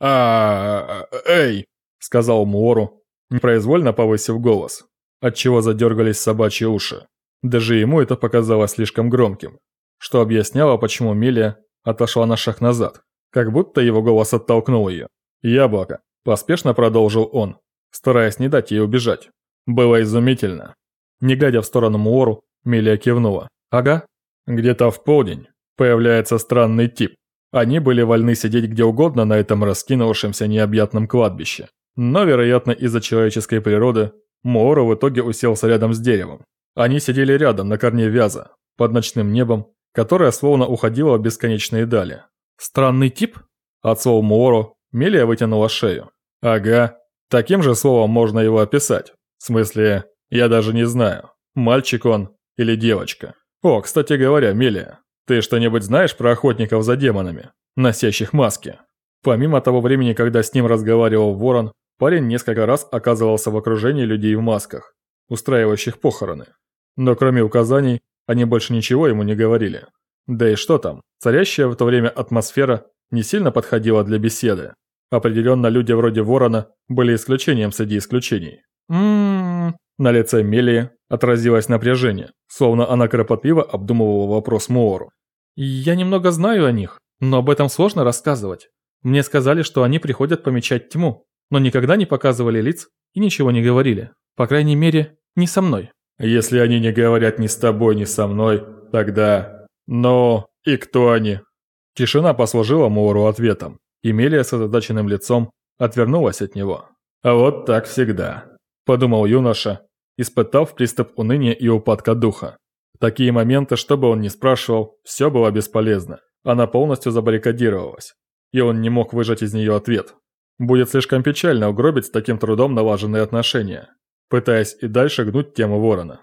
а эй!» — сказал Муору, непроизвольно повысив голос, отчего задергались собачьи уши. Даже ему это показалось слишком громким, что объясняло, почему Милия отошла на шаг назад, как будто его голос оттолкнул ее. «Яблоко», – поспешно продолжил он, стараясь не дать ей убежать. Было изумительно. Не глядя в сторону Муору, Милия кивнула. «Ага». Где-то в полдень появляется странный тип. Они были вольны сидеть где угодно на этом раскинувшемся необъятном кладбище. Но, вероятно, из-за человеческой природы, Муору в итоге уселся рядом с деревом. Они сидели рядом, на корне вяза, под ночным небом, которое словно уходило в бесконечные дали. «Странный тип?» От слова Муору Мелия вытянула шею. «Ага, таким же словом можно его описать. В смысле, я даже не знаю, мальчик он или девочка. О, кстати говоря, Мелия, ты что-нибудь знаешь про охотников за демонами, носящих маски?» Помимо того времени, когда с ним разговаривал Ворон, парень несколько раз оказывался в окружении людей в масках, устраивающих похороны. Но кроме указаний, они больше ничего ему не говорили. Да и что там, царящая в то время атмосфера не сильно подходила для беседы. Определенно люди вроде Ворона были исключением среди исключений. Ммм... На лице Мелии отразилось напряжение, словно она кропотливо обдумывала вопрос Моору. «Я немного знаю о них, но об этом сложно рассказывать. Мне сказали, что они приходят помечать тьму, но никогда не показывали лиц и ничего не говорили. По крайней мере, не со мной». «Если они не говорят ни с тобой, ни со мной, тогда... Но и кто они?» Тишина послужила Моуру ответом. Эмилия с озадаченным лицом отвернулась от него. «А вот так всегда», – подумал юноша, испытав приступ уныния и упадка духа. Такие моменты, что бы он ни спрашивал, все было бесполезно. Она полностью забаррикадировалась, и он не мог выжать из нее ответ. Будет слишком печально угробить с таким трудом налаженные отношения, пытаясь и дальше гнуть тему ворона.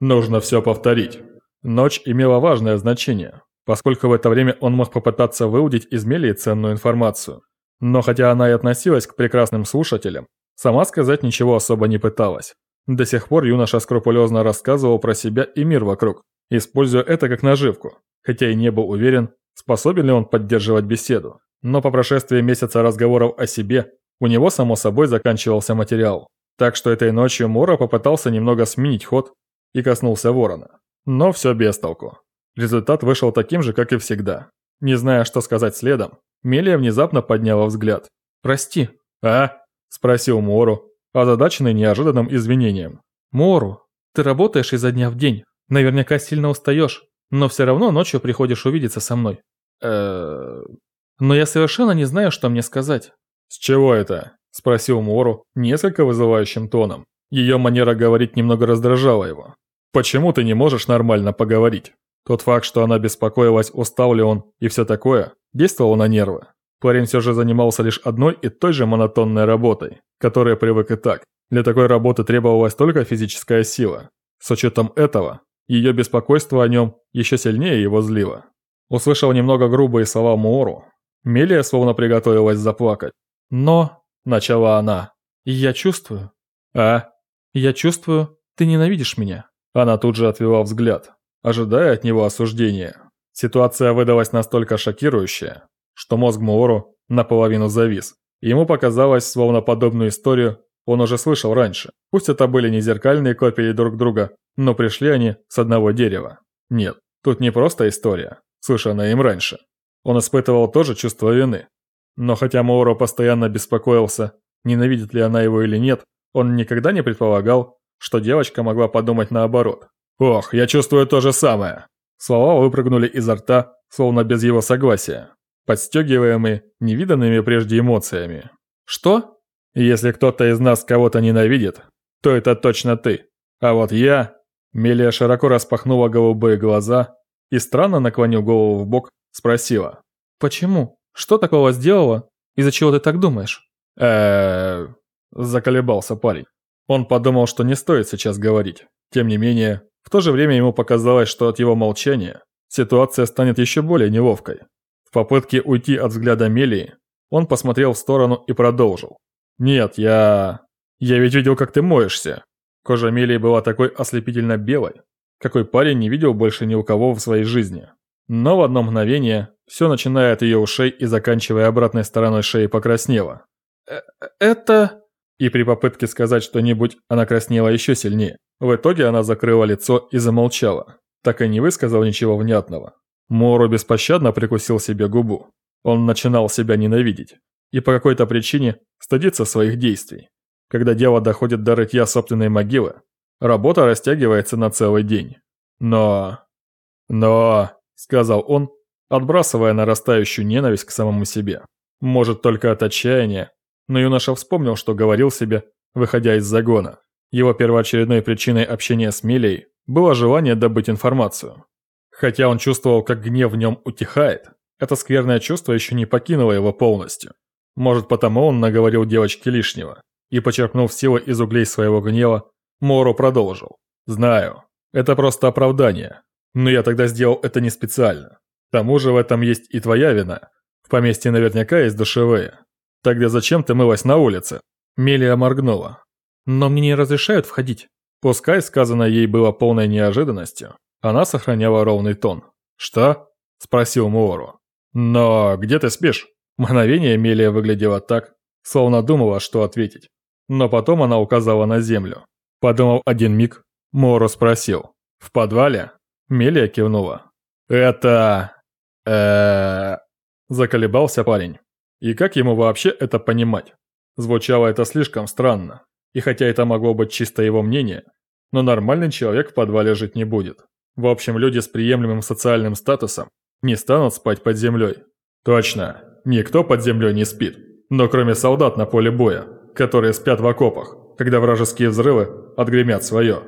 Нужно все повторить. Ночь имела важное значение, поскольку в это время он мог попытаться выудить из Мелии ценную информацию. Но хотя она и относилась к прекрасным слушателям, сама сказать ничего особо не пыталась. До сих пор юноша скрупулезно рассказывал про себя и мир вокруг, используя это как наживку, хотя и не был уверен, способен ли он поддерживать беседу. Но по прошествии месяца разговоров о себе, у него само собой заканчивался материал. Так что этой ночью Мора попытался немного сменить ход и коснулся ворона. Но все без толку. Результат вышел таким же, как и всегда. Не зная, что сказать следом, Мелия внезапно подняла взгляд. «Прости». «А?» – спросил Мору, озадаченный неожиданным извинением. «Мору, ты работаешь изо дня в день. Наверняка сильно устаешь, но все равно ночью приходишь увидеться со мной». «Но я совершенно не знаю, что мне сказать». «С чего это?» – спросил Мору несколько вызывающим тоном. Ее манера говорить немного раздражала его. «Почему ты не можешь нормально поговорить?» Тот факт, что она беспокоилась, устал ли он и все такое, действовал на нервы. Парень все же занимался лишь одной и той же монотонной работой, которая привык и так. Для такой работы требовалась только физическая сила. С учетом этого, ее беспокойство о нем еще сильнее его злило. Услышал немного грубые слова Муору. Мелия словно приготовилась заплакать. «Но...» – начала она. «Я чувствую». «А?» «Я чувствую, ты ненавидишь меня». Она тут же отвела взгляд ожидая от него осуждения. Ситуация выдалась настолько шокирующая, что мозг Муору наполовину завис. Ему показалось, словно подобную историю он уже слышал раньше. Пусть это были не зеркальные копии друг друга, но пришли они с одного дерева. Нет, тут не просто история, слышанная им раньше. Он испытывал тоже чувство вины. Но хотя Моуро постоянно беспокоился, ненавидит ли она его или нет, он никогда не предполагал, что девочка могла подумать наоборот. «Ох, я чувствую то же самое!» Слова выпрыгнули изо рта, словно без его согласия, подстегиваемые невиданными прежде эмоциями. «Что?» «Если кто-то из нас кого-то ненавидит, то это точно ты. А вот я...» Мелия широко распахнула голубые глаза и, странно наклонив голову в бок, спросила. «Почему? Что такого сделала? Из-за чего ты так думаешь?» э заколебался парень. Он подумал, что не стоит сейчас говорить. Тем не менее, в то же время ему показалось, что от его молчания ситуация станет еще более неловкой. В попытке уйти от взгляда Мелии, он посмотрел в сторону и продолжил. «Нет, я... Я ведь видел, как ты моешься». Кожа Мелии была такой ослепительно белой, какой парень не видел больше ни у кого в своей жизни. Но в одно мгновение все начиная от ее ушей и заканчивая обратной стороной шеи покраснело. «Э «Это...» И при попытке сказать что-нибудь она краснела еще сильнее. В итоге она закрыла лицо и замолчала, так и не высказав ничего внятного. Мору беспощадно прикусил себе губу. Он начинал себя ненавидеть. И по какой-то причине стыдиться своих действий. Когда дело доходит до рытья собственной могилы, работа растягивается на целый день. Но... Но... Сказал он, отбрасывая нарастающую ненависть к самому себе. Может, только от отчаяния, но юноша вспомнил, что говорил себе, выходя из загона. Его первоочередной причиной общения с Милей было желание добыть информацию. Хотя он чувствовал, как гнев в нем утихает, это скверное чувство еще не покинуло его полностью. Может, потому он наговорил девочке лишнего. И, почерпнув силы из углей своего гнева, Мору продолжил. «Знаю, это просто оправдание. Но я тогда сделал это не специально. К тому же в этом есть и твоя вина. В поместье наверняка есть душевые. «Тогда зачем ты мылась на улице?» Мелия моргнула. «Но мне не разрешают входить». Пускай сказанное ей было полной неожиданностью, она сохраняла ровный тон. «Что?» – спросил Муору. «Но где ты спишь?» Мгновение Мелия выглядела так, словно думала, что ответить. Но потом она указала на землю. Подумав один миг, Муору спросил. «В подвале?» Мелия кивнула. «Это... э Заколебался парень. И как ему вообще это понимать? Звучало это слишком странно. И хотя это могло быть чисто его мнение, но нормальный человек в подвале жить не будет. В общем, люди с приемлемым социальным статусом не станут спать под землей. Точно, никто под землей не спит. Но кроме солдат на поле боя, которые спят в окопах, когда вражеские взрывы отгремят свое.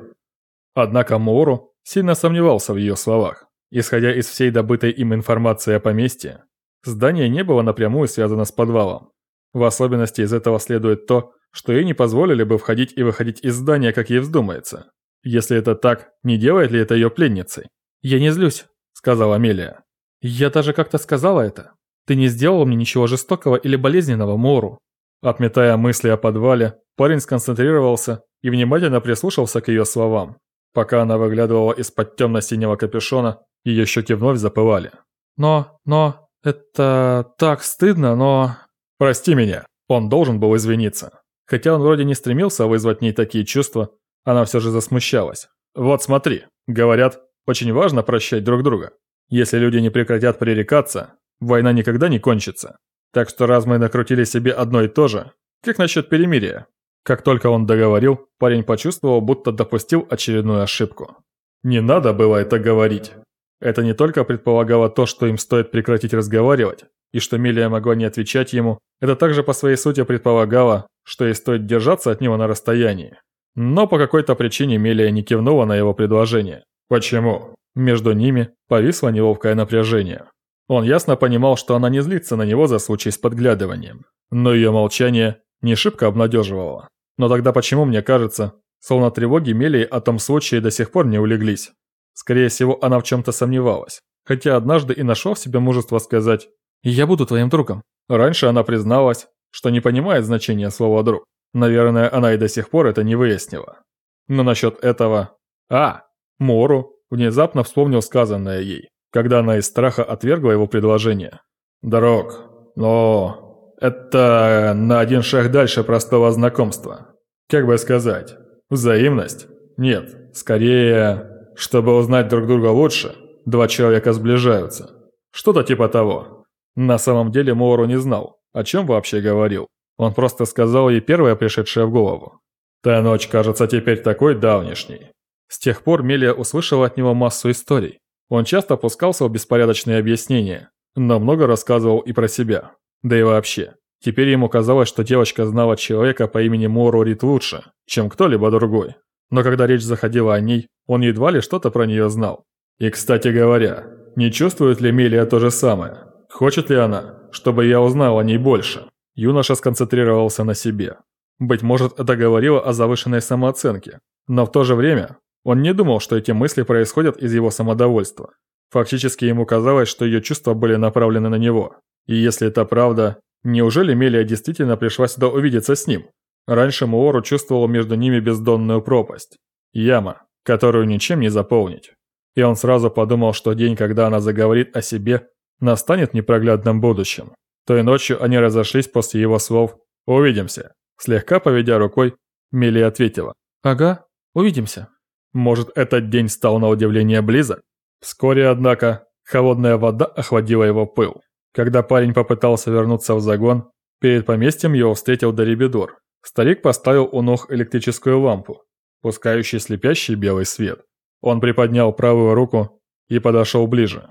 Однако Моуру сильно сомневался в ее словах. Исходя из всей добытой им информации о поместье, Здание не было напрямую связано с подвалом. В особенности из этого следует то, что ей не позволили бы входить и выходить из здания, как ей вздумается. Если это так, не делает ли это ее пленницей? «Я не злюсь», — сказала Амелия. «Я даже как-то сказала это. Ты не сделал мне ничего жестокого или болезненного, Мору». Отметая мысли о подвале, парень сконцентрировался и внимательно прислушался к ее словам. Пока она выглядывала из-под темно-синего капюшона, ее щеки вновь запылали. «Но, но, это так стыдно, но... Прости меня. Он должен был извиниться. Хотя он вроде не стремился вызвать в ней такие чувства, она все же засмущалась. Вот смотри, говорят, очень важно прощать друг друга. Если люди не прекратят пререкаться, война никогда не кончится. Так что раз мы накрутили себе одно и то же, как насчет перемирия? Как только он договорил, парень почувствовал, будто допустил очередную ошибку. Не надо было это говорить. Это не только предполагало то, что им стоит прекратить разговаривать, и что Милия могла не отвечать ему, это также по своей сути предполагало, что ей стоит держаться от него на расстоянии. Но по какой-то причине Мелия не кивнула на его предложение. Почему? Между ними повисло неловкое напряжение. Он ясно понимал, что она не злится на него за случай с подглядыванием. Но ее молчание не шибко обнадеживало. Но тогда почему мне кажется, словно тревоги Мелии о том случае до сих пор не улеглись? Скорее всего, она в чем-то сомневалась. Хотя однажды и нашел в себе мужество сказать «Я буду твоим другом». Раньше она призналась, что не понимает значения слова «друг». Наверное, она и до сих пор это не выяснила. Но насчет этого... А, Мору внезапно вспомнил сказанное ей, когда она из страха отвергла его предложение. «Дорог, но это на один шаг дальше простого знакомства. Как бы сказать, взаимность? Нет, скорее чтобы узнать друг друга лучше, два человека сближаются. Что-то типа того. На самом деле Моуру не знал, о чем вообще говорил. Он просто сказал ей первое пришедшее в голову. «Та ночь кажется теперь такой давнишней». С тех пор Мелия услышала от него массу историй. Он часто опускался в беспорядочные объяснения, но много рассказывал и про себя. Да и вообще. Теперь ему казалось, что девочка знала человека по имени Мору лучше, чем кто-либо другой. Но когда речь заходила о ней, он едва ли что-то про нее знал. И, кстати говоря, не чувствует ли Мелия то же самое? Хочет ли она, чтобы я узнал о ней больше? Юноша сконцентрировался на себе. Быть может, это говорило о завышенной самооценке. Но в то же время он не думал, что эти мысли происходят из его самодовольства. Фактически ему казалось, что ее чувства были направлены на него. И если это правда, неужели Мелия действительно пришла сюда увидеться с ним? Раньше Муору чувствовал между ними бездонную пропасть. Яма, которую ничем не заполнить. И он сразу подумал, что день, когда она заговорит о себе, настанет в непроглядном будущем. Той ночью они разошлись после его слов «Увидимся». Слегка поведя рукой, Милли ответила «Ага, увидимся». Может, этот день стал на удивление близок? Вскоре, однако, холодная вода охладила его пыл. Когда парень попытался вернуться в загон, перед поместьем его встретил Дорибидор. Старик поставил у ног электрическую лампу, пускающий слепящий белый свет. Он приподнял правую руку и подошел ближе.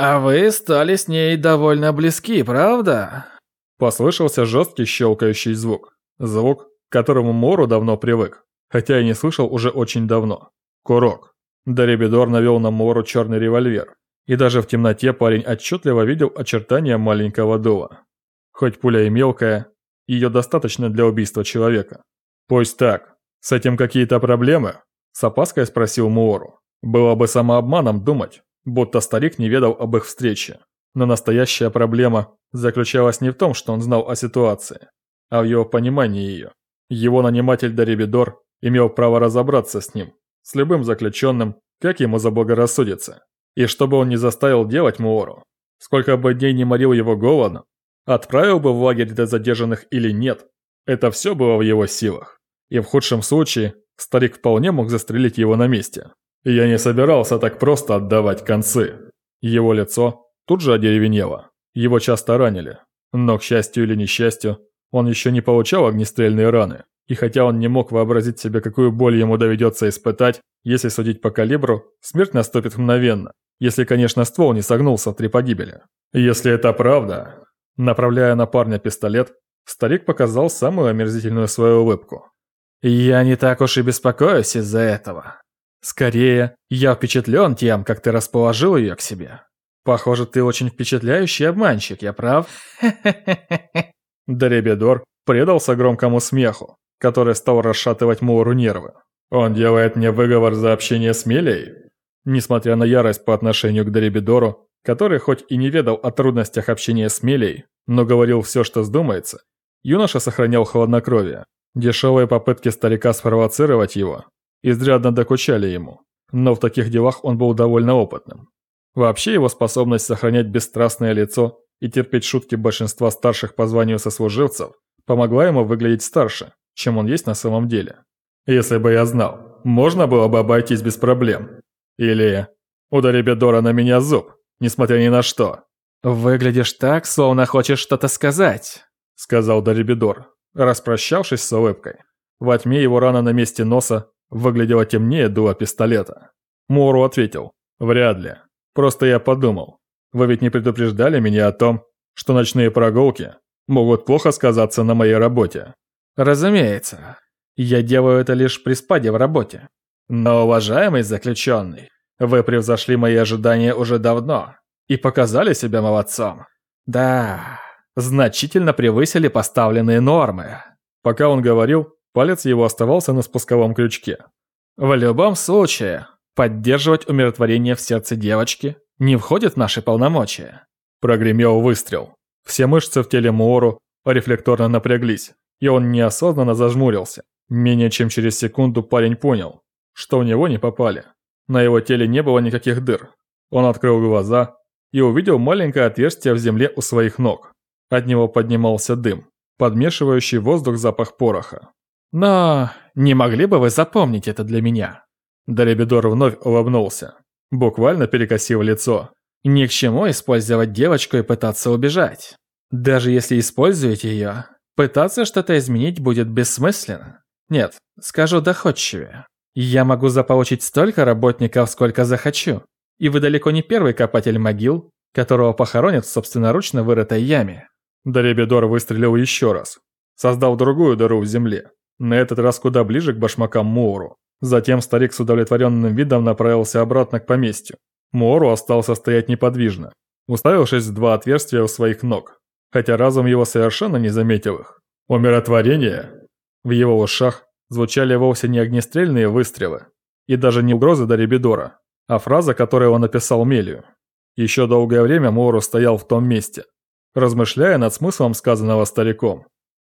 «А вы стали с ней довольно близки, правда?» Послышался жесткий щелкающий звук. Звук, к которому Мору давно привык, хотя и не слышал уже очень давно. Курок. Дорибидор навел на Мору черный револьвер, и даже в темноте парень отчетливо видел очертания маленького дула. Хоть пуля и мелкая, ее достаточно для убийства человека. «Пусть так. С этим какие-то проблемы?» С опаской спросил Муору. Было бы самообманом думать, будто старик не ведал об их встрече. Но настоящая проблема заключалась не в том, что он знал о ситуации, а в его понимании ее. Его наниматель Дорибидор имел право разобраться с ним, с любым заключенным, как ему заблагорассудится. И чтобы он не заставил делать Муору, сколько бы дней не морил его голодом, отправил бы в лагерь для задержанных или нет, это все было в его силах. И в худшем случае старик вполне мог застрелить его на месте. Я не собирался так просто отдавать концы. Его лицо тут же одеревенело. Его часто ранили. Но, к счастью или несчастью, он еще не получал огнестрельные раны. И хотя он не мог вообразить себе, какую боль ему доведется испытать, если судить по калибру, смерть наступит мгновенно. Если, конечно, ствол не согнулся в три погибели. Если это правда... Направляя на парня пистолет, старик показал самую омерзительную свою улыбку. «Я не так уж и беспокоюсь из-за этого. Скорее, я впечатлен тем, как ты расположил ее к себе. Похоже, ты очень впечатляющий обманщик, я прав?» Доребедор предался громкому смеху, который стал расшатывать Муору нервы. «Он делает мне выговор за общение с Мелей?» Несмотря на ярость по отношению к Доребедору, который хоть и не ведал о трудностях общения с Мелей, но говорил все, что вздумается, юноша сохранял хладнокровие. Дешевые попытки старика спровоцировать его изрядно докучали ему, но в таких делах он был довольно опытным. Вообще его способность сохранять бесстрастное лицо и терпеть шутки большинства старших по званию сослуживцев помогла ему выглядеть старше, чем он есть на самом деле. Если бы я знал, можно было бы обойтись без проблем. Или «Удари Бедора на меня зуб, несмотря ни на что». «Выглядишь так, словно хочешь что-то сказать», — сказал Дарибидор, распрощавшись с улыбкой. Во тьме его рана на месте носа выглядела темнее дула пистолета. Мору ответил, «Вряд ли. Просто я подумал. Вы ведь не предупреждали меня о том, что ночные прогулки могут плохо сказаться на моей работе?» «Разумеется. Я делаю это лишь при спаде в работе. Но, уважаемый заключенный, вы превзошли мои ожидания уже давно и показали себя молодцом. Да, значительно превысили поставленные нормы». Пока он говорил, палец его оставался на спусковом крючке. «В любом случае, поддерживать умиротворение в сердце девочки не входит в наши полномочия». Прогремел выстрел. Все мышцы в теле Муору рефлекторно напряглись, и он неосознанно зажмурился. Менее чем через секунду парень понял, что в него не попали. На его теле не было никаких дыр. Он открыл глаза и увидел маленькое отверстие в земле у своих ног. От него поднимался дым, подмешивающий воздух запах пороха. «Но не могли бы вы запомнить это для меня?» Доребидор вновь улыбнулся, буквально перекосив лицо. «Ни к чему использовать девочку и пытаться убежать. Даже если используете ее, пытаться что-то изменить будет бессмысленно. Нет, скажу доходчивее. Я могу заполучить столько работников, сколько захочу. И вы далеко не первый копатель могил, которого похоронят в собственноручно вырытой яме. Доребидор выстрелил еще раз. Создал другую дыру в земле. На этот раз куда ближе к башмакам Моуру. Затем старик с удовлетворенным видом направился обратно к поместью. Моуру остался стоять неподвижно, уставившись в два отверстия у своих ног. Хотя разум его совершенно не заметил их. Умиротворение? В его ушах звучали вовсе не огнестрельные выстрелы, и даже не угрозы Дорибидора, а фраза, которую он написал Мелию. Еще долгое время Моуру стоял в том месте, размышляя над смыслом сказанного стариком.